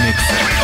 Mix.